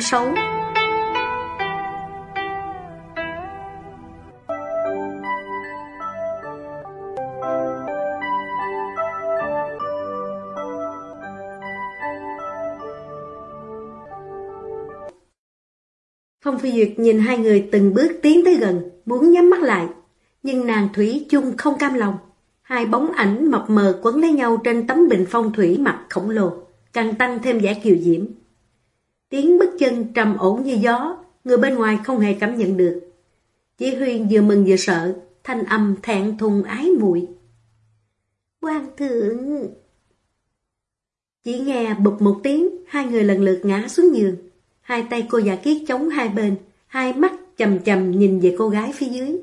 656 Phong Phi Duyệt nhìn hai người từng bước tiến tới gần, muốn nhắm mắt lại. Nhưng nàng Thủy chung không cam lòng. Hai bóng ảnh mập mờ quấn lấy nhau trên tấm bình phong thủy mặt khổng lồ, càng tăng thêm vẻ kiều diễm. Tiếng bước chân trầm ổn như gió, người bên ngoài không hề cảm nhận được. Chỉ Huyên vừa mừng vừa sợ, thanh âm thẹn thùng ái muội. Quan thượng! Chỉ nghe bụp một tiếng, hai người lần lượt ngã xuống giường. Hai tay cô giả kiết chống hai bên, hai mắt chầm chầm nhìn về cô gái phía dưới.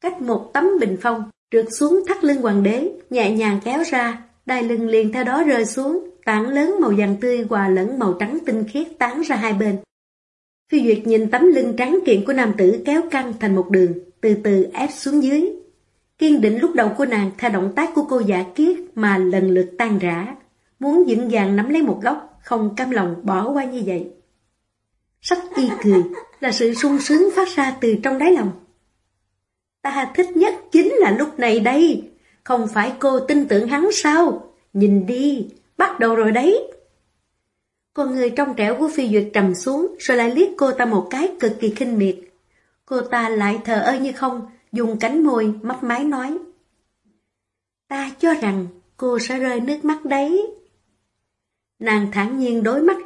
Cách một tấm bình phong, trượt xuống thắt lưng hoàng đế, nhẹ nhàng kéo ra, đai lưng liền theo đó rơi xuống, tảng lớn màu vàng tươi hòa lẫn màu trắng tinh khiết tán ra hai bên. Phi Duyệt nhìn tấm lưng trắng kiện của nam tử kéo căng thành một đường, từ từ ép xuống dưới. Kiên định lúc đầu của nàng theo động tác của cô giả kiết mà lần lượt tan rã, muốn vững vàng nắm lấy một góc, không cam lòng bỏ qua như vậy. Sách y cười là sự sung sướng phát ra từ trong đáy lòng. Ta thích nhất chính là lúc này đây. Không phải cô tin tưởng hắn sao? Nhìn đi, bắt đầu rồi đấy. Con người trong trẻo của phi duyệt trầm xuống, rồi lại liếc cô ta một cái cực kỳ khinh miệt. Cô ta lại thờ ơ như không, dùng cánh môi, mắt mái nói. Ta cho rằng cô sẽ rơi nước mắt đấy. Nàng thản nhiên đối mắt,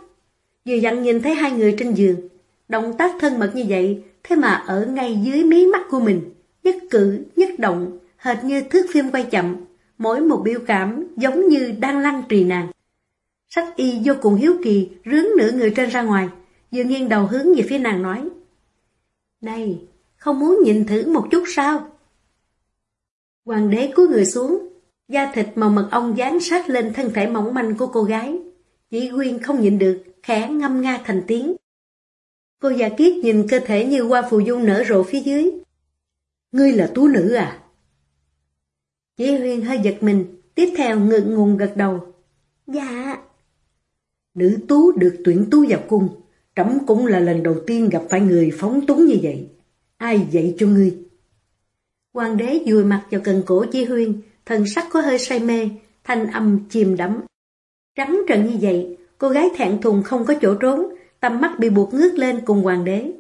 vừa dặn nhìn thấy hai người trên giường. Động tác thân mật như vậy, thế mà ở ngay dưới mí mắt của mình nhất cử, nhất động, hệt như thước phim quay chậm, mỗi một biểu cảm giống như đang lăn trì nàng. Sách y vô cùng hiếu kỳ, rướn nửa người trên ra ngoài, vừa nghiêng đầu hướng về phía nàng nói. Này, không muốn nhìn thử một chút sao? Hoàng đế cúi người xuống, da thịt màu mật ong dán sát lên thân thể mỏng manh của cô gái. Chỉ Quyên không nhịn được, khẽ ngâm nga thành tiếng. Cô già kiết nhìn cơ thể như hoa phù dung nở rộ phía dưới, Ngươi là tú nữ à? Chỉ Huyên hơi giật mình, tiếp theo ngượng ngùng gật đầu. Dạ. Nữ tú được tuyển tú vào cung, trẫm cũng là lần đầu tiên gặp phải người phóng túng như vậy. Ai dạy cho ngươi? Hoàng đế dùi mặt vào cần cổ Chi Huyên, thần sắc có hơi say mê, thanh âm chìm đắm. Trắng trợn như vậy, cô gái thẹn thùng không có chỗ trốn, tầm mắt bị buộc ngước lên cùng hoàng đế.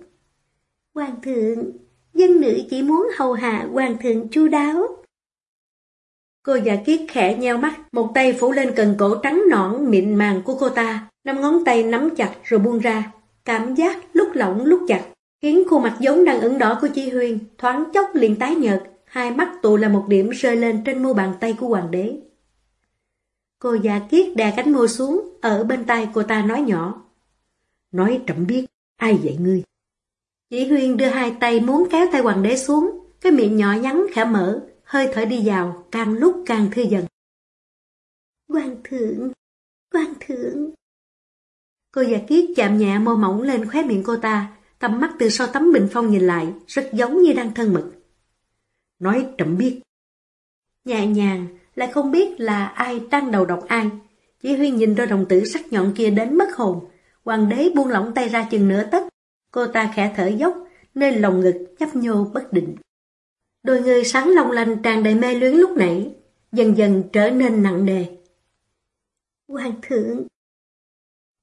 Hoàng thượng, dân nữ chỉ muốn hầu hạ hoàng thượng chu đáo. Cô già kiết khẽ nheo mắt, một tay phủ lên cần cổ trắng nõn mịn màng của cô ta, năm ngón tay nắm chặt rồi buông ra. Cảm giác lúc lỏng lúc chặt, khiến khuôn mặt giống đang ửng đỏ của Chi Huyên, thoáng chốc liền tái nhợt, hai mắt tụ là một điểm rơi lên trên mu bàn tay của hoàng đế. Cô già kiết đè cánh môi xuống, ở bên tay cô ta nói nhỏ. Nói chậm biết, ai dạy ngươi? Chỉ Huyên đưa hai tay muốn kéo tay hoàng đế xuống, cái miệng nhỏ nhắn khẽ mở, hơi thở đi vào, càng lúc càng thư dần. Quan thượng, quan thượng. Cô già kiết chạm nhẹ môi mỏng lên khóe miệng cô ta, tầm mắt từ sau tấm bình phong nhìn lại, rất giống như đang thân mật. Nói chậm biết. Nhẹ nhàng, lại không biết là ai đang đầu độc ai. Chỉ Huyên nhìn đôi đồng tử sắc nhọn kia đến mất hồn. Hoàng đế buông lỏng tay ra chừng nửa tấc, Cô ta khẽ thở dốc, nên lòng ngực nhấp nhô bất định. Đôi người sáng long lanh tràn đầy mê luyến lúc nãy, dần dần trở nên nặng nề. Hoàng thượng!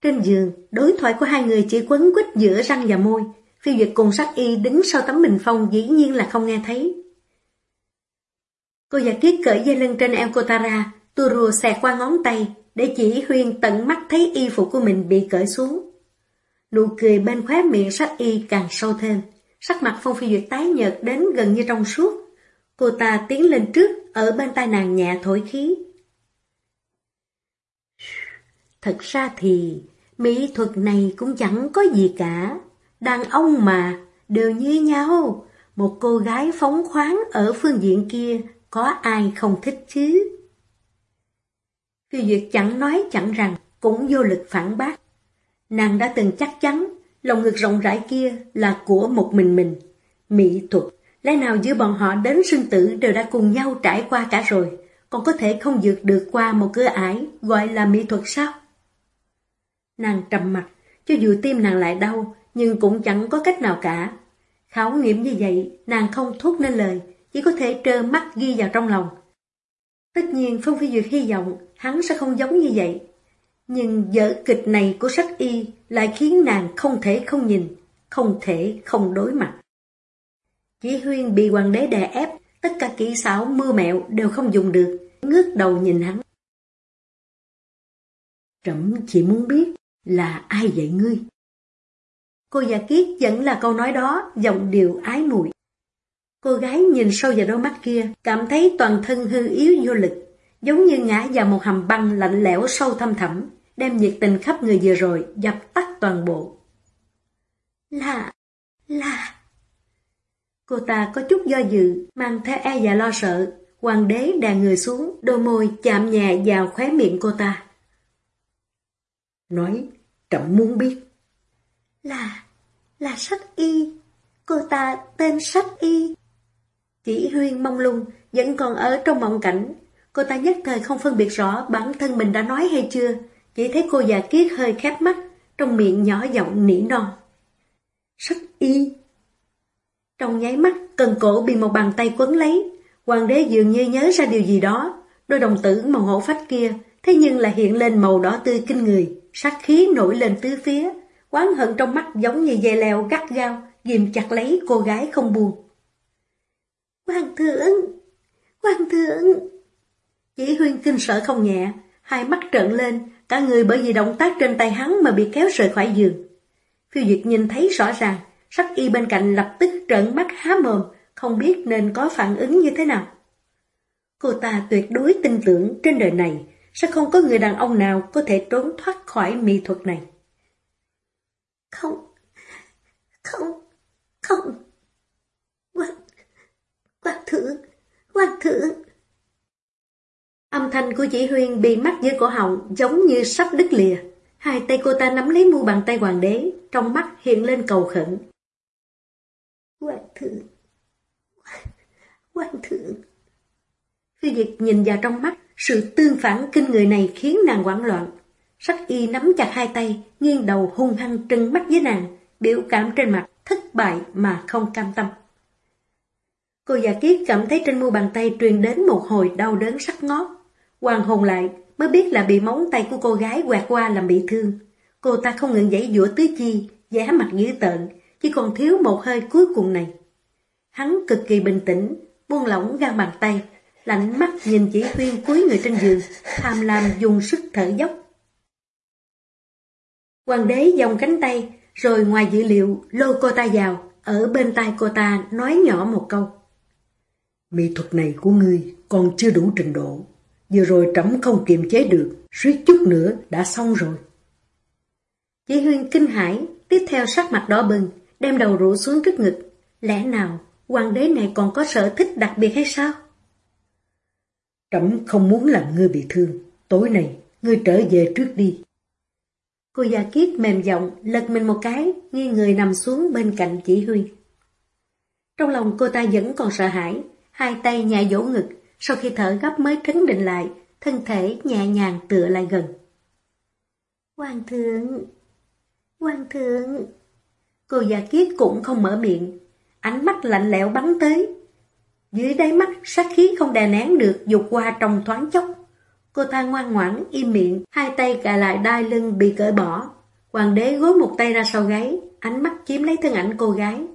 Trên giường, đối thoại của hai người chỉ quấn quýt giữa răng và môi. Phi Duyệt cùng sắc y đứng sau tấm bình phong dĩ nhiên là không nghe thấy. Cô giả kiết cởi dây lưng trên eo cô ta ra, tua rùa xẹt qua ngón tay, để chỉ huyên tận mắt thấy y phục của mình bị cởi xuống. Nụ cười bên khóe miệng sắc y càng sâu thêm. Sắc mặt Phong Phi Duyệt tái nhợt đến gần như trong suốt. Cô ta tiến lên trước, ở bên tai nàng nhẹ thổi khí. Thật ra thì, mỹ thuật này cũng chẳng có gì cả. Đàn ông mà, đều như nhau. Một cô gái phóng khoáng ở phương diện kia, có ai không thích chứ? Phi Duyệt chẳng nói chẳng rằng, cũng vô lực phản bác. Nàng đã từng chắc chắn lòng ngực rộng rãi kia là của một mình mình. Mỹ thuật Lẽ nào giữa bọn họ đến sinh tử đều đã cùng nhau trải qua cả rồi, còn có thể không vượt được qua một cửa ải gọi là mỹ thuật sao? Nàng trầm mặt, cho dù tim nàng lại đau, nhưng cũng chẳng có cách nào cả. Khảo nghiệm như vậy, nàng không thốt nên lời, chỉ có thể trơ mắt ghi vào trong lòng. Tất nhiên Phong Phi Duyệt hy vọng hắn sẽ không giống như vậy. Nhưng vở kịch này của sách y lại khiến nàng không thể không nhìn, không thể không đối mặt. Chỉ huyên bị hoàng đế đè ép, tất cả kỹ xảo mưa mẹo đều không dùng được, ngước đầu nhìn hắn. Trẫm chỉ muốn biết là ai dạy ngươi. Cô già kiết vẫn là câu nói đó, giọng điệu ái muội. Cô gái nhìn sâu vào đôi mắt kia, cảm thấy toàn thân hư yếu vô lực, giống như ngã vào một hầm băng lạnh lẽo sâu thâm thẳm, đem nhiệt tình khắp người vừa rồi dập tắt toàn bộ. Là, là... Cô ta có chút do dự, mang theo e và lo sợ, hoàng đế đè người xuống, đôi môi chạm nhẹ vào khóe miệng cô ta. Nói, trẫm muốn biết. Là, là sách y, cô ta tên sách y. Chỉ huyên mong lung, vẫn còn ở trong mộng cảnh. Cô ta nhất thời không phân biệt rõ bản thân mình đã nói hay chưa, chỉ thấy cô già kiết hơi khép mắt, trong miệng nhỏ giọng nỉ non. Sách y. Trong nháy mắt, cần cổ bị một bàn tay quấn lấy, hoàng đế dường như nhớ ra điều gì đó, đôi đồng tử màu hổ phách kia, thế nhưng là hiện lên màu đỏ tươi kinh người, sát khí nổi lên tứ phía, quán hận trong mắt giống như dây leo gắt gao, ghim chặt lấy cô gái không buồn. Hoàng thượng! Hoàng thượng! Chỉ huyên kinh sợ không nhẹ, hai mắt trợn lên, cả người bởi vì động tác trên tay hắn mà bị kéo rời khỏi giường. Phiêu Duyệt nhìn thấy rõ ràng, sắc y bên cạnh lập tức trợn mắt há mồm, không biết nên có phản ứng như thế nào. Cô ta tuyệt đối tin tưởng trên đời này sẽ không có người đàn ông nào có thể trốn thoát khỏi mỹ thuật này. Không, không, không. Hoàng, hoàng thượng, hoàng thượng. Âm thanh của chỉ huyên bị mắc dưới cổ họng giống như sắp đứt lìa. Hai tay cô ta nắm lấy mu bàn tay hoàng đế, trong mắt hiện lên cầu khẩn. Hoàng thượng, hoàng thượng. Phi diệt nhìn vào trong mắt, sự tương phản kinh người này khiến nàng hoảng loạn. Sắc y nắm chặt hai tay, nghiêng đầu hung hăng trừng mắt với nàng, biểu cảm trên mặt thất bại mà không cam tâm. Cô già kiết cảm thấy trên mu bàn tay truyền đến một hồi đau đớn sắc ngót. Hoàng hồn lại mới biết là bị móng tay của cô gái quẹt qua làm bị thương. Cô ta không ngừng giãy giụa tứ chi, vẻ mặt dữ tợn, chỉ còn thiếu một hơi cuối cùng này. Hắn cực kỳ bình tĩnh, buông lỏng gan bàn tay, lạnh mắt nhìn chỉ huyên cuối người trên giường, tham lam dùng sức thở dốc. Hoàng đế dòng cánh tay, rồi ngoài dữ liệu lôi cô ta vào, ở bên tai cô ta nói nhỏ một câu. Mỹ thuật này của ngươi còn chưa đủ trình độ. Vừa rồi trẫm không kiềm chế được, suýt chút nữa đã xong rồi. Chỉ huyên kinh hãi, tiếp theo sắc mặt đỏ bừng, đem đầu rũ xuống trước ngực. Lẽ nào, hoàng đế này còn có sở thích đặc biệt hay sao? Trẫm không muốn làm ngươi bị thương. Tối nay, ngươi trở về trước đi. Cô già kiết mềm giọng, lật mình một cái, nghi người nằm xuống bên cạnh chỉ huy. Trong lòng cô ta vẫn còn sợ hãi, hai tay nhẹ dỗ ngực, sau khi thở gấp mới trấn định lại, thân thể nhẹ nhàng tựa lại gần. Hoàng thượng! Hoàng thượng! Cô già kiết cũng không mở miệng, ánh mắt lạnh lẽo bắn tới. Dưới đáy mắt, sát khí không đè nén được dục qua trong thoáng chốc. Cô ta ngoan ngoãn, im miệng, hai tay cài lại đai lưng bị cởi bỏ. Hoàng đế gối một tay ra sau gáy, ánh mắt chiếm lấy thân ảnh cô gái.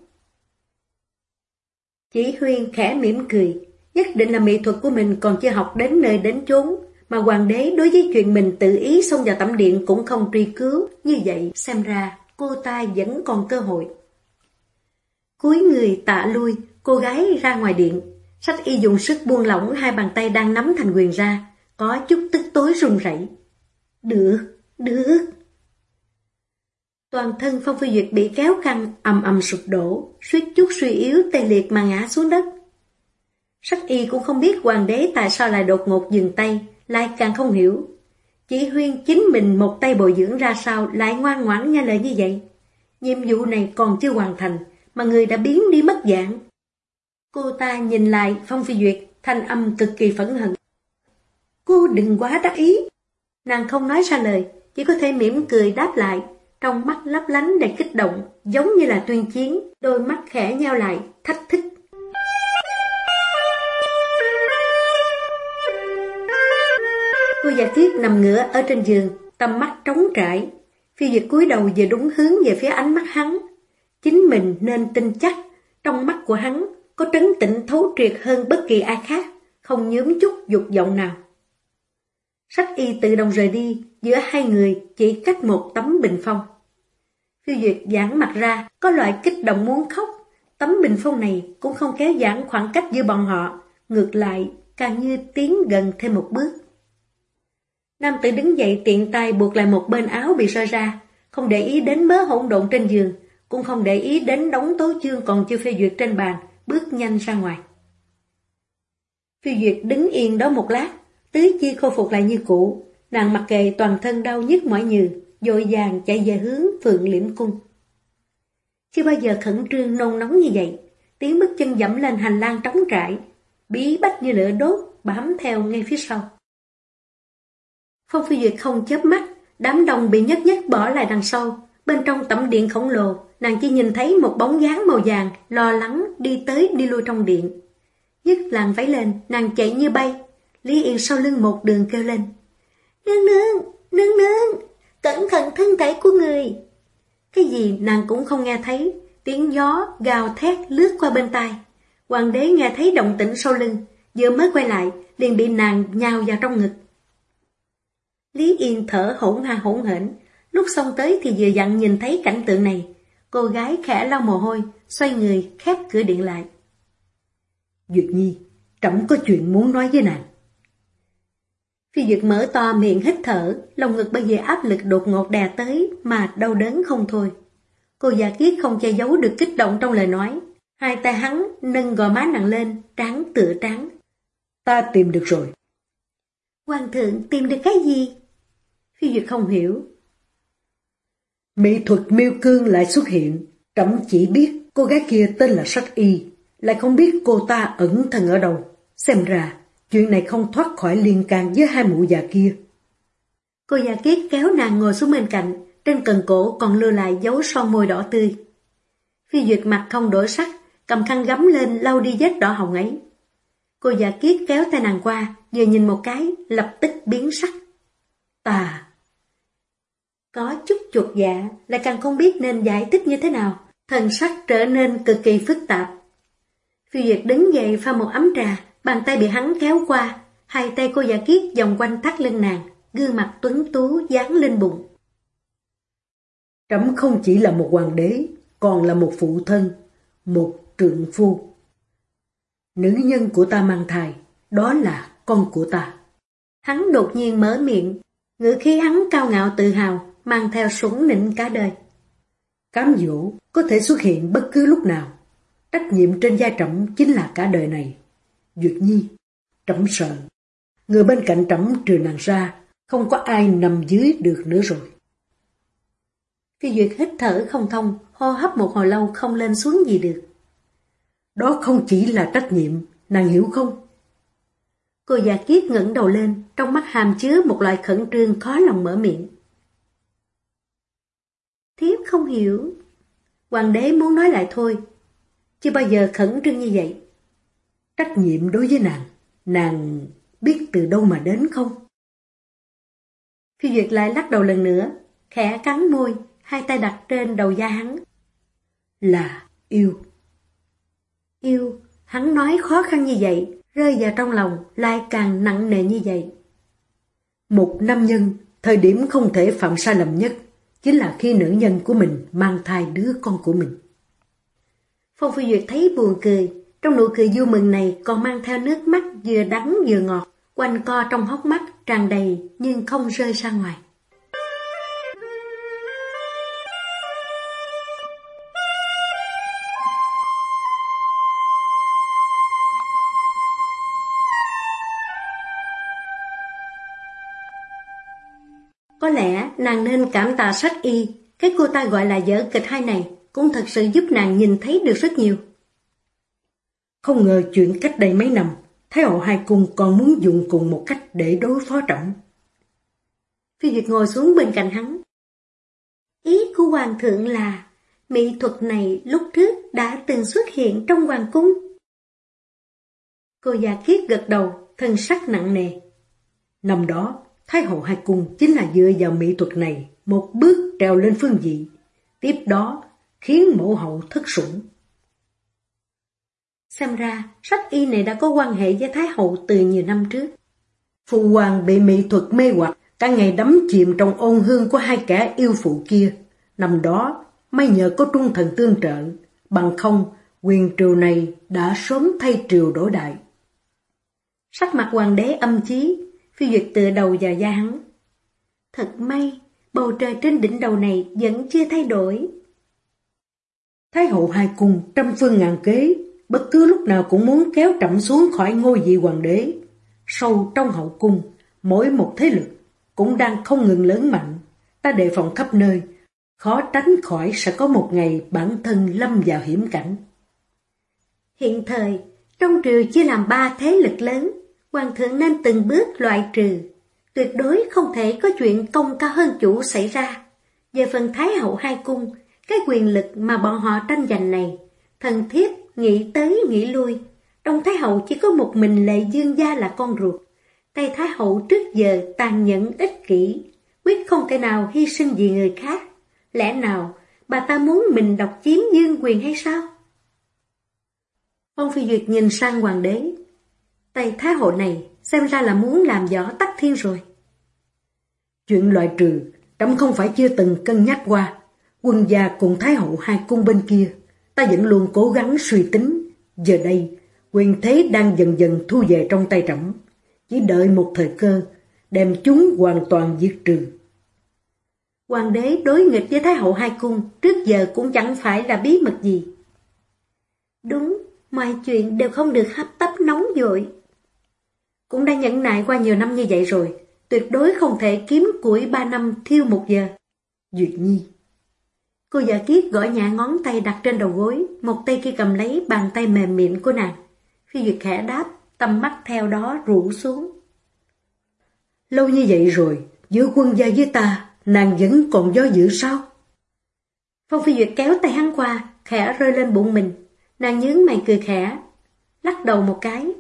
Chỉ huyên khẽ mỉm cười, nhất định là mỹ thuật của mình còn chưa học đến nơi đến chốn, mà hoàng đế đối với chuyện mình tự ý xông vào tẩm điện cũng không truy cứu, như vậy xem ra cô ta vẫn còn cơ hội. cuối người tạ lui, cô gái ra ngoài điện, sách y dùng sức buông lỏng hai bàn tay đang nắm thành quyền ra, có chút tức tối run rẩy. Được, được. Toàn thân Phong Phi Duyệt bị kéo căng, ầm ầm sụp đổ, suýt chút suy yếu tê liệt mà ngã xuống đất. Sắc y cũng không biết hoàng đế tại sao lại đột ngột dừng tay, lại càng không hiểu. Chỉ huyên chính mình một tay bồi dưỡng ra sao lại ngoan ngoãn nghe lời như vậy. Nhiệm vụ này còn chưa hoàn thành, mà người đã biến đi mất dạng. Cô ta nhìn lại Phong Phi Duyệt, thanh âm cực kỳ phẫn hận. Cô đừng quá đắc ý. Nàng không nói ra lời, chỉ có thể mỉm cười đáp lại, trong mắt lấp lánh đầy kích động, giống như là tuyên chiến, đôi mắt khẽ nhau lại, thách thức. Cô giả kiết nằm ngửa ở trên giường, tầm mắt trống trải. Phi dịch cúi đầu về đúng hướng về phía ánh mắt hắn. Chính mình nên tin chắc, trong mắt của hắn có trấn tĩnh thấu triệt hơn bất kỳ ai khác, không nhớm chút dục vọng nào. Sách y tự động rời đi, giữa hai người chỉ cách một tấm bình phong. Phiêu Duyệt giãn mặt ra, có loại kích động muốn khóc. Tấm bình phong này cũng không kéo giãn khoảng cách giữa bọn họ, ngược lại càng như tiến gần thêm một bước. Nam tử đứng dậy tiện tay buộc lại một bên áo bị rơi ra, không để ý đến mớ hỗn độn trên giường, cũng không để ý đến đống tố chương còn chưa phê duyệt trên bàn, bước nhanh ra ngoài. Phi Duyệt đứng yên đó một lát, tứ chi khôi phục lại như cũ, nàng mặc kệ toàn thân đau nhức mỏi nhừ, dội dàng chạy về hướng phượng liễm cung. Chưa bao giờ khẩn trương nôn nóng như vậy, tiếng bước chân dẫm lên hành lang trống trải, bí bách như lửa đốt, bám theo ngay phía sau. Phong Phi Duyệt không chớp mắt, đám đông bị nhất nhất bỏ lại đằng sau. Bên trong tẩm điện khổng lồ, nàng chỉ nhìn thấy một bóng dáng màu vàng, lo lắng đi tới đi lui trong điện. Nhất làng váy lên, nàng chạy như bay. Lý Yên sau lưng một đường kêu lên. Nương nương, nương nương, cẩn thận thân thể của người. Cái gì nàng cũng không nghe thấy, tiếng gió gào thét lướt qua bên tai. Hoàng đế nghe thấy động tĩnh sau lưng, vừa mới quay lại, liền bị nàng nhào vào trong ngực. Lý Yên thở hỗn ha hỗn hển, lúc xong tới thì vừa dặn nhìn thấy cảnh tượng này. Cô gái khẽ lau mồ hôi, xoay người, khép cửa điện lại. Duyệt Nhi, trẫm có chuyện muốn nói với nàng. Phi Duyệt mở to miệng hít thở, lòng ngực bây giờ áp lực đột ngột đè tới mà đau đớn không thôi. Cô già kiết không che giấu được kích động trong lời nói. Hai tay hắn nâng gò má nặng lên, trắng tựa trắng. Ta tìm được rồi. Hoàng thượng tìm được cái gì? Khi Duyệt không hiểu. Mỹ thuật miêu cương lại xuất hiện, trẫm chỉ biết cô gái kia tên là Sách Y, lại không biết cô ta ẩn thân ở đâu. Xem ra, chuyện này không thoát khỏi liên can với hai mụ già kia. Cô già kiết kéo nàng ngồi xuống bên cạnh, trên cần cổ còn lưu lại dấu son môi đỏ tươi. Phi Duyệt mặt không đổi sắc, cầm khăn gấm lên lau đi vết đỏ hồng ấy. Cô già kiết kéo tay nàng qua, vừa nhìn một cái, lập tức biến sắc. tà có chút chuột dạ, lại càng không biết nên giải thích như thế nào, thần sắc trở nên cực kỳ phức tạp. Phi Duyệt đứng dậy pha một ấm trà, bàn tay bị hắn kéo qua, hai tay cô giả kiết vòng quanh thắt lưng nàng, gương mặt tuấn tú dán lên bụng. Trẫm không chỉ là một hoàng đế, còn là một phụ thân, một trượng phu. Nữ nhân của ta mang thai, đó là con của ta. Hắn đột nhiên mở miệng, ngữ khí hắn cao ngạo tự hào, mang theo súng nịnh cả đời. Cám dỗ có thể xuất hiện bất cứ lúc nào. Trách nhiệm trên vai trọng chính là cả đời này. Duyệt Nhi, trọng sợ. Người bên cạnh trọng trừ nàng ra, không có ai nằm dưới được nữa rồi. Phi Duyệt hít thở không thông, hô hấp một hồi lâu không lên xuống gì được. Đó không chỉ là trách nhiệm, nàng hiểu không? Cô già kiết ngẩng đầu lên, trong mắt hàm chứa một loại khẩn trương khó lòng mở miệng. Thiếp không hiểu. Hoàng đế muốn nói lại thôi. Chưa bao giờ khẩn trương như vậy. Trách nhiệm đối với nàng, nàng biết từ đâu mà đến không? Phi Duyệt lại lắc đầu lần nữa, khẽ cắn môi, hai tay đặt trên đầu da hắn. Là yêu. Yêu, hắn nói khó khăn như vậy, rơi vào trong lòng lại càng nặng nề như vậy. Một nam nhân, thời điểm không thể phạm sai lầm nhất, chính là khi nữ nhân của mình mang thai đứa con của mình. Phong Phi Duyệt thấy buồn cười, trong nụ cười vui mừng này còn mang theo nước mắt vừa đắng vừa ngọt, quanh co trong hốc mắt tràn đầy nhưng không rơi ra ngoài. Có lẽ nàng nên cảm tạ sách y, cái cô ta gọi là dở kịch hai này cũng thật sự giúp nàng nhìn thấy được rất nhiều. Không ngờ chuyện cách đây mấy năm, Thái hậu hai cung còn muốn dùng cùng một cách để đối phó trọng. Phi Duyệt ngồi xuống bên cạnh hắn. Ý của Hoàng thượng là, mỹ thuật này lúc trước đã từng xuất hiện trong Hoàng cung. Cô già kiết gật đầu, thân sắc nặng nề. Năm đó, Thái hậu hai cung chính là dựa vào mỹ thuật này, một bước trèo lên phương vị. Tiếp đó, khiến mẫu hậu thất sủng. Xem ra, sách y này đã có quan hệ với Thái hậu từ nhiều năm trước. Phụ hoàng bị mỹ thuật mê hoặc, cả ngày đắm chìm trong ôn hương của hai kẻ yêu phụ kia. Năm đó, may nhờ có trung thần tương trợ, bằng không, quyền triều này đã sớm thay triều đổi đại. Sắc mặt hoàng đế âm chí, phi duyệt tựa đầu vào da hắn. Thật may, bầu trời trên đỉnh đầu này vẫn chưa thay đổi. Thái hậu hai cung trăm phương ngàn kế, bất cứ lúc nào cũng muốn kéo trẫm xuống khỏi ngôi vị hoàng đế. Sâu trong hậu cung, mỗi một thế lực cũng đang không ngừng lớn mạnh. Ta đề phòng khắp nơi, khó tránh khỏi sẽ có một ngày bản thân lâm vào hiểm cảnh. Hiện thời, trong triều chia làm ba thế lực lớn, hoàng thượng nên từng bước loại trừ. Tuyệt đối không thể có chuyện công cao hơn chủ xảy ra. Về phần Thái hậu hai cung, cái quyền lực mà bọn họ tranh giành này, thần thiết nghĩ tới nghĩ lui. Đông Thái hậu chỉ có một mình lệ dương gia là con ruột. Tây Thái hậu trước giờ tàn nhẫn ích kỷ, quyết không thể nào hy sinh vì người khác. Lẽ nào bà ta muốn mình độc chiếm dương quyền hay sao? Ông Phi Duyệt nhìn sang hoàng đế. Tây Thái hậu này xem ra là muốn làm gió tắt thiên rồi. Chuyện loại trừ, trẫm không phải chưa từng cân nhắc qua. Quân gia cùng Thái hậu hai cung bên kia, ta vẫn luôn cố gắng suy tính. Giờ đây, quyền thế đang dần dần thu về trong tay trẫm chỉ đợi một thời cơ, đem chúng hoàn toàn diệt trừ. Hoàng đế đối nghịch với Thái hậu hai cung, trước giờ cũng chẳng phải là bí mật gì. Đúng, mọi chuyện đều không được hấp tấp nóng dội. Cũng đã nhẫn nại qua nhiều năm như vậy rồi, tuyệt đối không thể kiếm củi ba năm thiêu một giờ. Duyệt Nhi Cô giả kiết gõ nhẹ ngón tay đặt trên đầu gối, một tay kia cầm lấy bàn tay mềm mịn của nàng. Phi Duyệt khẽ đáp, tầm mắt theo đó rủ xuống. Lâu như vậy rồi, giữa quân gia với ta, nàng vẫn còn do dự sao? Phong Phi Duyệt kéo tay hắn qua, khẽ rơi lên bụng mình. Nàng nhướng mày cười khẽ, lắc đầu một cái.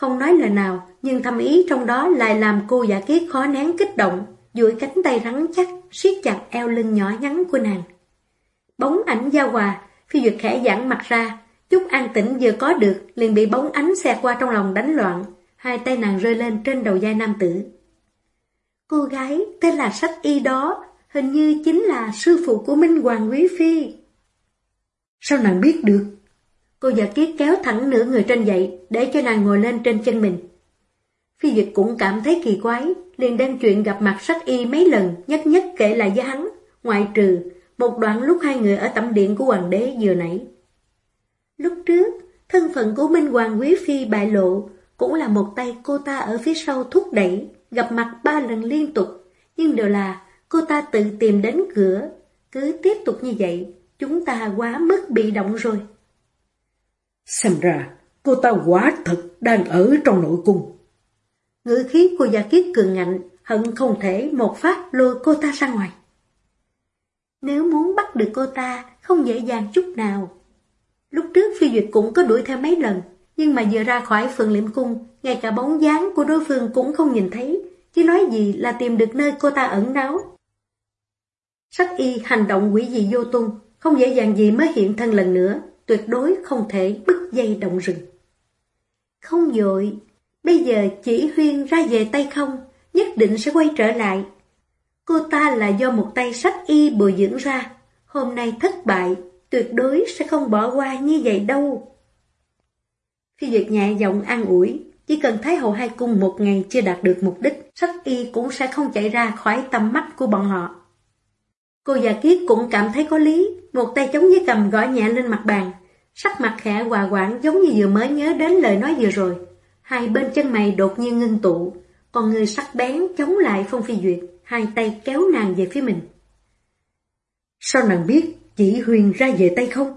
Không nói lời nào, nhưng thâm ý trong đó lại làm cô giả kiết khó nén kích động, duỗi cánh tay rắn chắc, siết chặt eo lưng nhỏ nhắn của nàng. Bóng ảnh giao hòa, Phi Duyệt khẽ giãn mặt ra, Chút an tĩnh vừa có được, liền bị bóng ánh xẹt qua trong lòng đánh loạn, hai tay nàng rơi lên trên đầu vai nam tử. Cô gái tên là Sách Y đó, hình như chính là sư phụ của Minh Hoàng Quý Phi. Sao nàng biết được? Cô giả kiết kéo thẳng nửa người trên dậy, để cho nàng ngồi lên trên chân mình. Phi Duyệt cũng cảm thấy kỳ quái, liền đem chuyện gặp mặt sách y mấy lần, nhất nhất kể lại với hắn, ngoại trừ một đoạn lúc hai người ở tẩm điện của hoàng đế vừa nãy. Lúc trước, thân phận của Minh Hoàng Quý Phi bại lộ, cũng là một tay cô ta ở phía sau thúc đẩy, gặp mặt ba lần liên tục, nhưng đều là cô ta tự tìm đến cửa. Cứ tiếp tục như vậy, chúng ta quá mức bị động rồi. Xem ra, cô ta quá thật đang ở trong nội cung. Ngữ khí của Gia Kiết cường ngạnh, hận không thể một phát lôi cô ta ra ngoài. Nếu muốn bắt được cô ta, không dễ dàng chút nào. Lúc trước phi duyệt cũng có đuổi theo mấy lần, nhưng mà vừa ra khỏi phường liệm cung, ngay cả bóng dáng của đối phương cũng không nhìn thấy, chứ nói gì là tìm được nơi cô ta ẩn náu. Sắc y hành động quỷ dị vô tung, không dễ dàng gì mới hiện thân lần nữa, tuyệt đối không thể bứt dây động rừng. Không dội, bây giờ chỉ huyên ra về tay không, nhất định sẽ quay trở lại. Cô ta là do một tay sách y bồi dưỡng ra, hôm nay thất bại, tuyệt đối sẽ không bỏ qua như vậy đâu. Phi Duyệt nhẹ giọng an ủi, chỉ cần Thái hậu hai cung một ngày chưa đạt được mục đích, sách y cũng sẽ không chạy ra khỏi tầm mắt của bọn họ. Cô già kiết cũng cảm thấy có lý, một tay chống với cầm gõ nhẹ lên mặt bàn, sắc mặt khẽ hòa quảng giống như vừa mới nhớ đến lời nói vừa rồi. Hai bên chân mày đột nhiên ngưng tụ, còn người sắc bén chống lại Phong Phi Duyệt, hai tay kéo nàng về phía mình. Sao nàng biết chỉ huyền ra về tay không?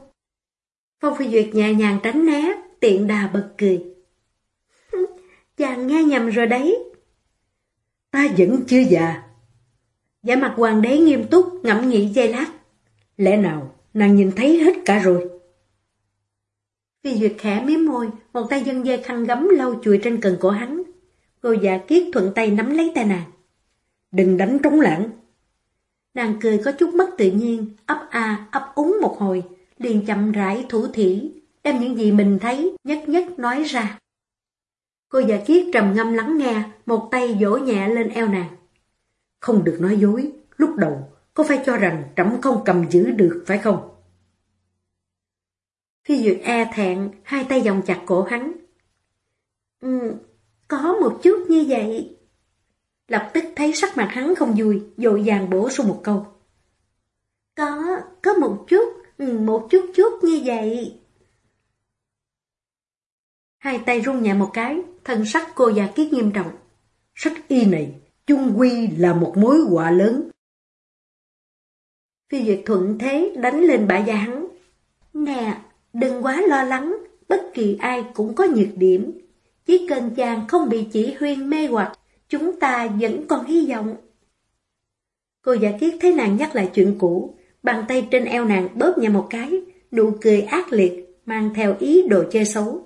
Phong Phi Duyệt nhẹ nhàng tránh né, tiện đà bật cười. Chàng nghe nhầm rồi đấy. Ta vẫn chưa già. Giả mặt hoàng đế nghiêm túc ngẫm nghĩ giây lát. Lẽ nào nàng nhìn thấy hết cả rồi? Phi Duyệt khẽ miếm môi, một tay dân dây khăn gấm lau chùi trên cần cổ hắn. Cô già kiết thuận tay nắm lấy tay nàng. Đừng đánh trống lãng. Nàng cười có chút mất tự nhiên, ấp a ấp úng một hồi, liền chậm rãi thủ thỉ, đem những gì mình thấy nhất nhất nói ra. Cô già kiết trầm ngâm lắng nghe, một tay vỗ nhẹ lên eo nàng. Không được nói dối, lúc đầu có phải cho rằng trẫm không cầm giữ được phải không? Phi Duyệt e thẹn, hai tay vòng chặt cổ hắn. Ừ, có một chút như vậy. Lập tức thấy sắc mặt hắn không vui, dội vàng bổ sung một câu. Có, có một chút, ừ, một chút chút như vậy. Hai tay rung nhẹ một cái, thân sắc cô già kiết nghiêm trọng. Sách y này, chung quy là một mối họa lớn. Phi Duyệt thuận thế đánh lên bả da hắn. Nè, đừng quá lo lắng, bất kỳ ai cũng có nhược điểm. Chỉ cần chàng không bị chỉ huyên mê hoặc, chúng ta vẫn còn hy vọng. Cô giả kiết thấy nàng nhắc lại chuyện cũ, bàn tay trên eo nàng bóp nhẹ một cái, nụ cười ác liệt, mang theo ý đồ chơi xấu.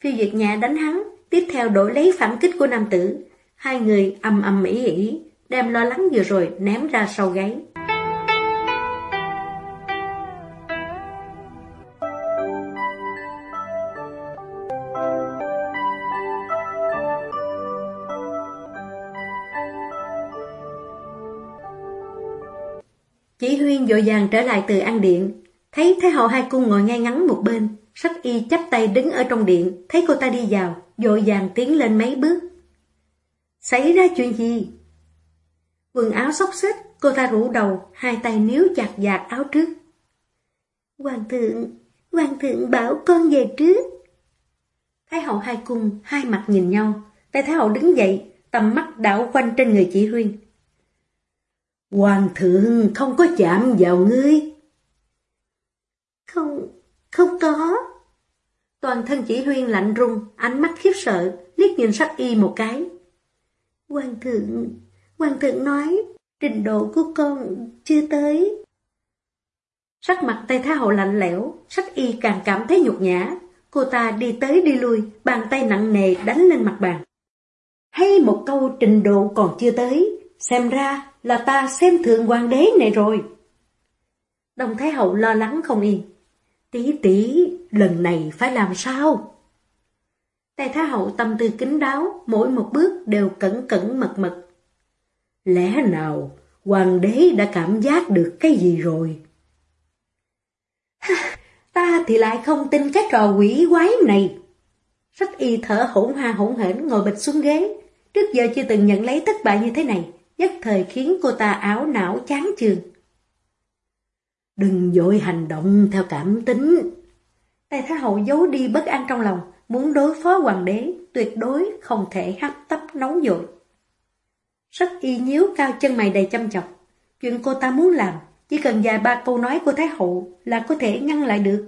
Phi Duyệt Nhã đánh hắn, tiếp theo đổi lấy phản kích của nam tử. Hai người âm âm mỹ ỉ, đem lo lắng vừa rồi ném ra sau gáy. Dội vàng trở lại từ ăn điện, thấy Thái hậu hai cung ngồi ngay ngắn một bên, sách y chắp tay đứng ở trong điện, thấy cô ta đi vào, dội vàng tiến lên mấy bước. Xảy ra chuyện gì? Quần áo xốc xích, cô ta rủ đầu, hai tay níu chặt dạt áo trước. Hoàng thượng, hoàng thượng bảo con về trước. Thái hậu hai cung, hai mặt nhìn nhau, tay Thái hậu đứng dậy, tầm mắt đảo quanh trên người chỉ huyên. Hoàng thượng không có chạm vào ngươi. Không, không có. Toàn thân chỉ huyên lạnh run, ánh mắt khiếp sợ, liếc nhìn sách y một cái. Hoàng thượng, hoàng thượng nói, trình độ của con chưa tới. Sắc mặt tay Thái Hậu lạnh lẽo, sách y càng cảm thấy nhục nhã. Cô ta đi tới đi lui, bàn tay nặng nề đánh lên mặt bàn. Hay một câu trình độ còn chưa tới, xem ra là ta xem thường hoàng đế này rồi. Đồng Thái Hậu lo lắng không yên. Tỷ tỷ, lần này phải làm sao? Tề Thái Hậu tâm tư kính đáo, mỗi một bước đều cẩn cẩn mật mật. Lẽ nào hoàng đế đã cảm giác được cái gì rồi? Ta thì lại không tin cái trò quỷ quái này. Sách y thở hỗn hoa hỗn hển ngồi bịch xuống ghế. Trước giờ chưa từng nhận lấy thất bại như thế này, nhất thời khiến cô ta áo não chán chường. Đừng dội hành động theo cảm tính. Tài Thái Hậu giấu đi bất an trong lòng, muốn đối phó hoàng đế, tuyệt đối không thể hấp tấp nóng dội. Rất y nhíu cao chân mày đầy chăm chọc. Chuyện cô ta muốn làm, chỉ cần vài ba câu nói của Thái Hậu là có thể ngăn lại được.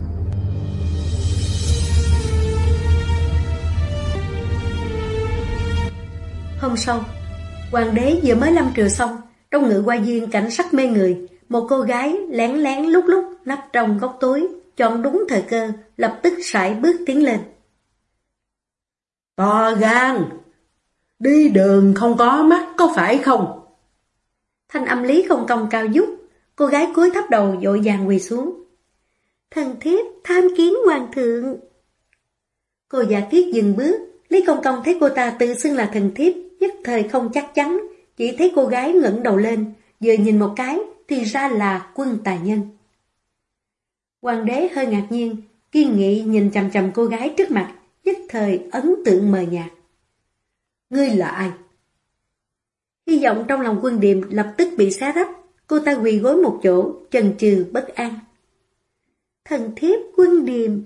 Hôm sau, hoàng đế vừa mới lâm triều xong, trong ngự qua viên cảnh sắc mê người, một cô gái lén lén lúc lúc nấp trong góc tối, chọn đúng thời cơ, lập tức sải bước tiến lên. To gan! Đi đường không có mắt có phải không? Thanh âm lý không công cao giúp, cô gái cúi thấp đầu dội vàng quỳ xuống. Thần thiếp tham kiến hoàng thượng. Cô giả kiết dừng bước, Lý Công Công thấy cô ta tự xưng là thần thiếp, nhất thời không chắc chắn, chỉ thấy cô gái ngẩng đầu lên, vừa nhìn một cái thì ra là quân tài nhân. Hoàng đế hơi ngạc nhiên, kiên nghị nhìn chầm chầm cô gái trước mặt, nhất thời ấn tượng mờ nhạt. Ngươi là ai? Hy vọng trong lòng quân điềm lập tức bị xé rách, cô ta quỳ gối một chỗ, chần chừ bất an. Thần thiếp quân điềm.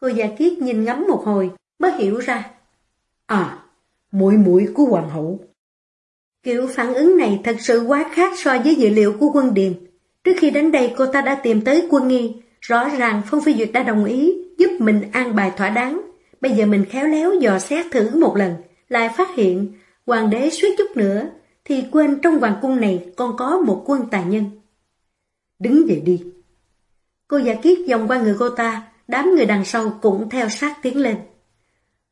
Cô già kiết nhìn ngắm một hồi, mới hiểu ra. À, muội muội của hoàng hậu. Kiểu phản ứng này thật sự quá khác so với dự liệu của quân điềm. Trước khi đến đây cô ta đã tìm tới quân nghi, rõ ràng Phong Phi Duyệt đã đồng ý giúp giúp mình an bài thỏa đáng. Bây giờ mình khéo léo dò xét thử một lần, lại phát hiện hoàng đế suýt chút nữa thì quên trong hoàng cung này còn có một quân tài nhân. Đứng dậy đi. Cô giả kiết vòng qua người cô ta, đám người đằng sau cũng theo sát tiến lên.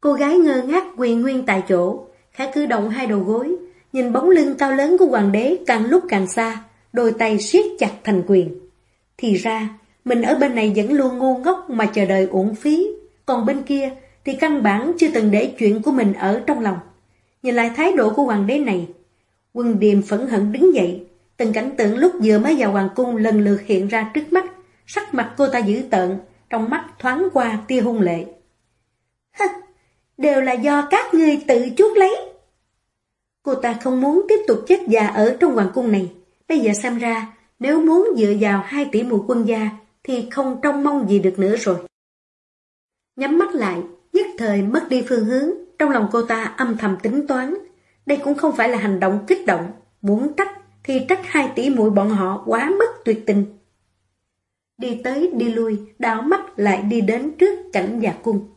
Cô gái ngơ ngác quỳ nguyên tại chỗ, khẽ cử động hai đầu gối, nhìn bóng lưng cao lớn của hoàng đế càng lúc càng xa, đôi tay siết chặt thành quyền. Thì ra, mình ở bên này vẫn luôn ngu ngốc mà chờ đợi uổng phí, còn bên kia thì căn bản chưa từng để chuyện của mình ở trong lòng. Nhìn lại thái độ của hoàng đế này, quân điềm phẫn hận đứng dậy, từng cảnh tượng lúc vừa mới vào hoàng cung lần lượt hiện ra trước mắt, sắc mặt cô ta dữ tợn, trong mắt thoáng qua tia hung lệ. Hắc! Đều là do các ngươi tự chuốt lấy. Cô ta không muốn tiếp tục chết già ở trong hoàng cung này, bây giờ xem ra nếu muốn dựa vào hai tỷ mùi quân gia thì không trông mong gì được nữa rồi. Nhắm mắt lại, nhất thời mất đi phương hướng, trong lòng cô ta âm thầm tính toán. Đây cũng không phải là hành động kích động, muốn trách thì trách hai tỷ muội bọn họ quá mức tuyệt tình. Đi tới đi lui, đảo mắt lại đi đến trước cảnh già cung.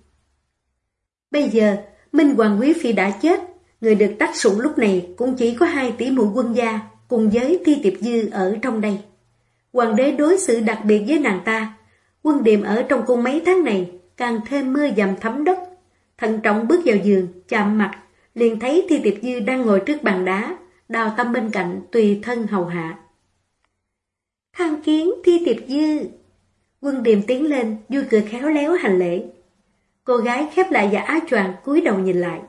Bây giờ, Minh Hoàng Quý Phi đã chết, người được tác sủng lúc này cũng chỉ có hai tỷ mụ quân gia cùng với Thi Tiệp Dư ở trong đây. Hoàng đế đối xử đặc biệt với nàng ta, quân điềm ở trong cung mấy tháng này càng thêm mưa dầm thấm đất. Thận trọng bước vào giường, chạm mặt, liền thấy Thi Tiệp Dư đang ngồi trước bàn đá, đào tâm bên cạnh tùy thân hầu hạ. thang kiến Thi Tiệp Dư. Quân điềm tiến lên, vui cười khéo léo hành lễ. Cô gái khép lại và áo choàng cúi đầu nhìn lại.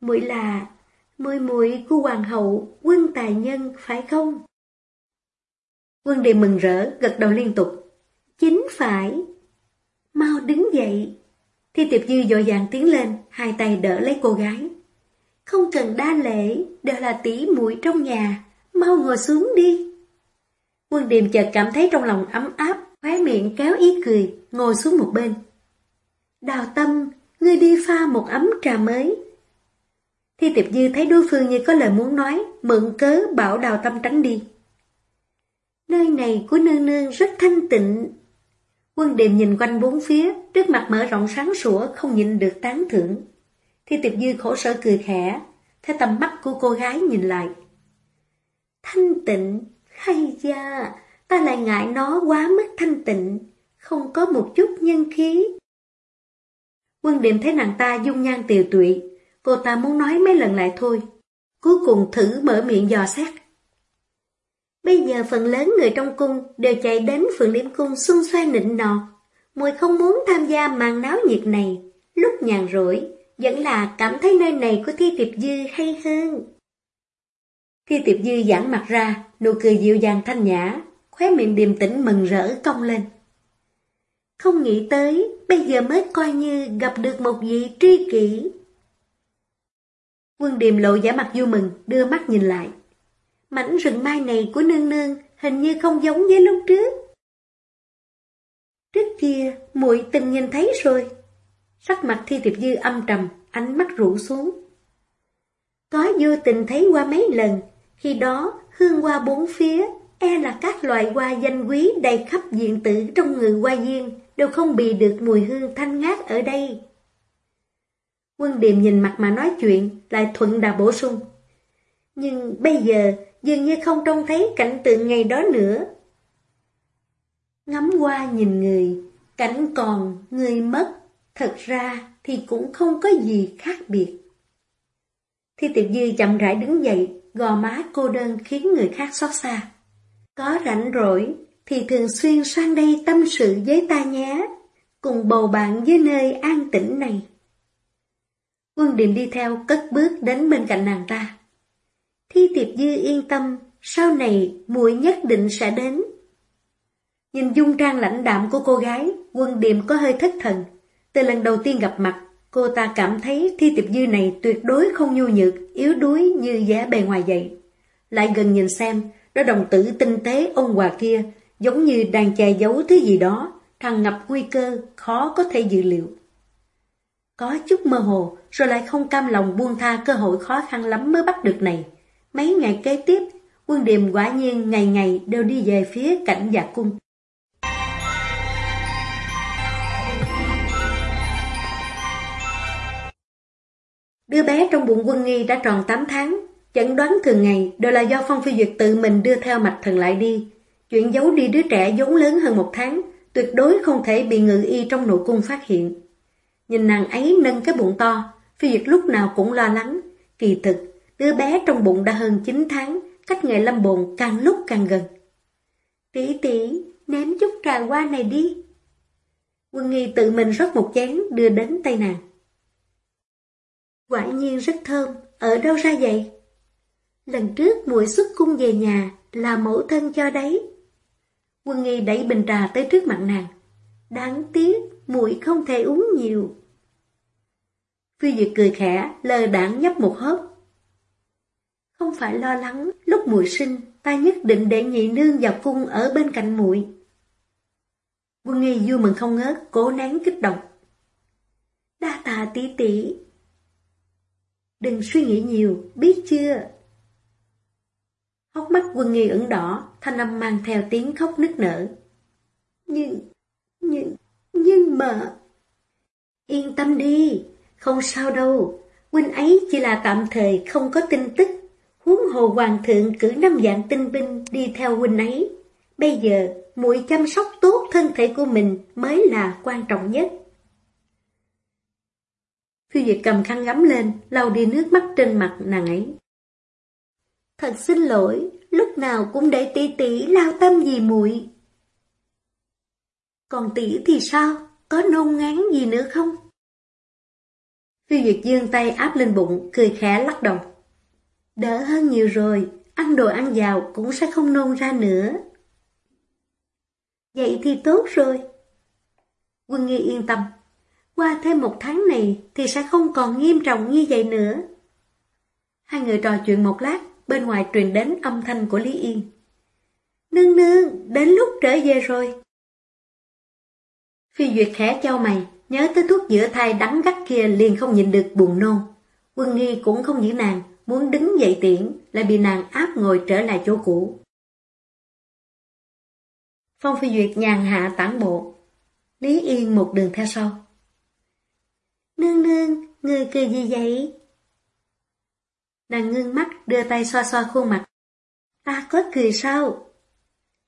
muội là muội muội của hoàng hậu, quân tài nhân, phải không? Quân điềm mừng rỡ, gật đầu liên tục. Chính phải. Mau đứng dậy. Thi tiệp dư dội dàng tiến lên, hai tay đỡ lấy cô gái. Không cần đa lễ, đều là tỷ muội trong nhà, mau ngồi xuống đi. Quân điềm chợt cảm thấy trong lòng ấm áp, khóe miệng kéo ý cười, ngồi xuống một bên. Đào tâm, ngươi đi pha một ấm trà mới, Thi tiệp dư thấy đối phương như có lời muốn nói, mượn cớ bảo đào tâm tránh đi. Nơi này của nương nương rất thanh tịnh. Quân điềm nhìn quanh bốn phía, trước mặt mở rộng sáng sủa, không nhìn được tán thưởng. Thi tiệp dư khổ sở cười khẽ, theo tầm mắt của cô gái nhìn lại. Thanh tịnh, hay da, ta lại ngại nó quá mức thanh tịnh, không có một chút nhân khí. Quân điềm thấy nàng ta dung nhan tiều tụy, Cô ta muốn nói mấy lần lại thôi. Cuối cùng thử mở miệng dò xét. Bây giờ phần lớn người trong cung đều chạy đến phượng liễm cung xung xoe nịnh nọt. Mùi không muốn tham gia màn náo nhiệt này. Lúc nhàn rỗi, vẫn là cảm thấy nơi này của Thi Tiệp Dư hay hơn. Thi Tiệp Dư giãn mặt ra, nụ cười dịu dàng thanh nhã, khóe miệng điềm tĩnh mừng rỡ cong lên. Không nghĩ tới, bây giờ mới coi như gặp được một vị tri kỷ. Quân điềm lộ giả mặt vui mừng, đưa mắt nhìn lại. Mảnh rừng mai này của nương nương hình như không giống với lúc trước. Trước kia, muội tình nhìn thấy rồi. Sắc mặt thi tiệp dư âm trầm, ánh mắt rũ xuống. Có vô tình thấy qua mấy lần, khi đó hương hoa bốn phía, e là các loại hoa danh quý đầy khắp diện tử trong người hoa viên đều không bị được mùi hương thanh ngát ở đây. Quân Điềm nhìn mặt mà nói chuyện, lại thuận đà bổ sung. Nhưng bây giờ dường như không trông thấy cảnh tượng ngày đó nữa. Ngắm qua nhìn người, cảnh còn, người mất, thật ra thì cũng không có gì khác biệt. Thi tiệp dư chậm rãi đứng dậy, gò má cô đơn khiến người khác xót xa. Có rảnh rỗi thì thường xuyên sang đây tâm sự với ta nhé, cùng bầu bạn với nơi an tĩnh này. Quân Điềm đi theo cất bước đến bên cạnh nàng ta. Thi Tiệp Dư yên tâm, sau này muội nhất định sẽ đến. Nhìn dung trang lãnh đạm của cô gái, quân Điềm có hơi thất thần. Từ lần đầu tiên gặp mặt, cô ta cảm thấy Thi Tiệp Dư này tuyệt đối không nhu nhược, yếu đuối như giá bề ngoài vậy. Lại gần nhìn xem, đôi đồng tử tinh tế ôn hòa kia, giống như đang che giấu thứ gì đó, thằng ngập nguy cơ, khó có thể dự liệu. Có chút mơ hồ, rồi lại không cam lòng buông tha cơ hội khó khăn lắm mới bắt được này. Mấy ngày kế tiếp, quân điềm quả nhiên ngày ngày đều đi về phía cảnh giả cung. Đứa bé trong bụng quân nghi đã tròn 8 tháng, chẩn đoán thường ngày đều là do Phong Phi Duyệt tự mình đưa theo mạch thần lại đi, Chuyện giấu đi đứa trẻ vốn lớn hơn một tháng, tuyệt đối không thể bị ngự y trong nội cung phát hiện. Nhìn nàng ấy nâng cái bụng to, Phi Duyệt lúc nào cũng lo lắng. Kỳ thực, đứa bé trong bụng đã hơn 9 tháng, cách ngày lâm bồn càng lúc càng gần. Tỷ tỷ, ném chút trà hoa này đi. Quân nghi tự mình rót một chén đưa đến tay nàng. Quả nhiên rất thơm, ở đâu ra vậy? Lần trước muội xuất cung về nhà là mẫu thân cho đấy. Quân nghi đẩy bình trà tới trước mặt nàng. Đáng tiếc, muội không thể uống nhiều. Phi Duyệt cười khẽ, lờ đảng nhấp một hớp. Không phải lo lắng, lúc muội sinh, ta nhất định để nhị nương vào cung ở bên cạnh muội. Quân nghi vui mừng không ngớt, cố nén kích động. Đa tà tỷ tỷ. Đừng suy nghĩ nhiều, biết chưa? Hốc mắt quân nghi ửng đỏ, thanh âm mang theo tiếng khóc nức nở. Nhưng, nhưng, nhưng mà... Yên tâm đi, không sao đâu. Huynh ấy chỉ là tạm thời không có tin tức. Huống hồ hoàng thượng cử năm dạng tinh binh đi theo huynh ấy. Bây giờ, muội chăm sóc tốt thân thể của mình mới là quan trọng nhất. Phiêu Diệt cầm khăn gắm lên, lau đi nước mắt trên mặt nàng ấy. Thật xin lỗi, lúc nào cũng để tỷ tỷ lao tâm gì muội. Còn tỷ thì sao? Có nôn ngán gì nữa không? phi Duyệt dương tay áp lên bụng, cười khẽ lắc đầu. Đỡ hơn nhiều rồi, ăn đồ ăn giàu cũng sẽ không nôn ra nữa. Vậy thì tốt rồi. Quân Nghi yên tâm. Qua thêm một tháng này thì sẽ không còn nghiêm trọng như vậy nữa. Hai người trò chuyện một lát, bên ngoài truyền đến âm thanh của Lý Yên. Nương nương, đến lúc trở về rồi. Phi Duyệt khẽ trao mày, nhớ tới thuốc giữa thai đắng gắt kia liền không nhìn được buồn nôn. Quân Nghi cũng không giữ nàng, muốn đứng dậy tiễn, lại bị nàng áp ngồi trở lại chỗ cũ. Phong Phi Duyệt nhàn hạ tản bộ. Lý Yên một đường theo sau. Nương nương, người cười gì vậy? Nàng ngưng mắt đưa tay xoa xoa khuôn mặt. Ta có cười sao?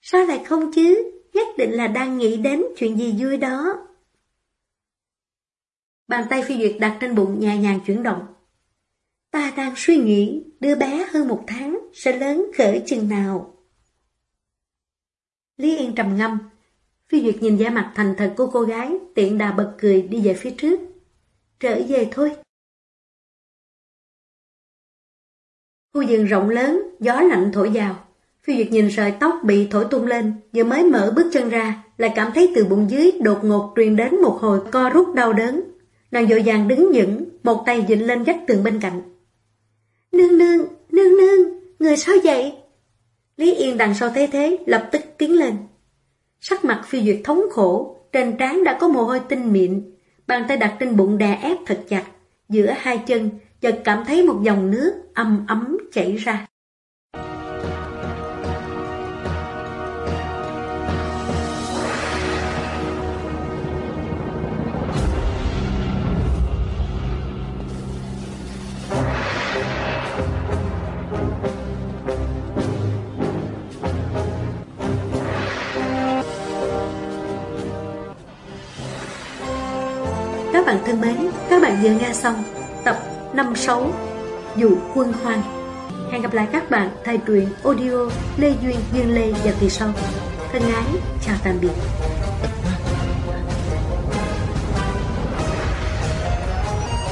Sao lại không chứ? Nhất định là đang nghĩ đến chuyện gì vui đó. Bàn tay phi duyệt đặt trên bụng nhẹ nhàng chuyển động. Ta đang suy nghĩ đứa bé hơn một tháng sẽ lớn khởi chừng nào. Lý Yên trầm ngâm. Phi Duyệt nhìn vẻ mặt thành thật của cô gái, tiện đà bật cười đi về phía trước. Trở về thôi. Khu vườn rộng lớn, gió lạnh thổi vào. Phi Duyệt nhìn sợi tóc bị thổi tung lên, vừa mới mở bước chân ra, lại cảm thấy từ bụng dưới đột ngột truyền đến một hồi co rút đau đớn. Nàng dội vàng đứng vững, một tay dịnh lên vách tường bên cạnh. Nương nương, nương nương, người sao vậy? Lý Yên đằng sau thế thế, lập tức tiến lên. Sắc mặt phi duyệt thống khổ, trên trán đã có mồ hôi tinh mịn, bàn tay đặt trên bụng đè ép thật chặt, giữa hai chân, chợt cảm thấy một dòng nước âm ấm chảy ra. Các bạn thân mến, các bạn vừa nghe xong 56 Dụ quân hoang. Hẹn gặp lại các bạn tại truyện audio Lê Duyên, Duyên Lê và kỳ sau. Thân ái, chào tạm biệt.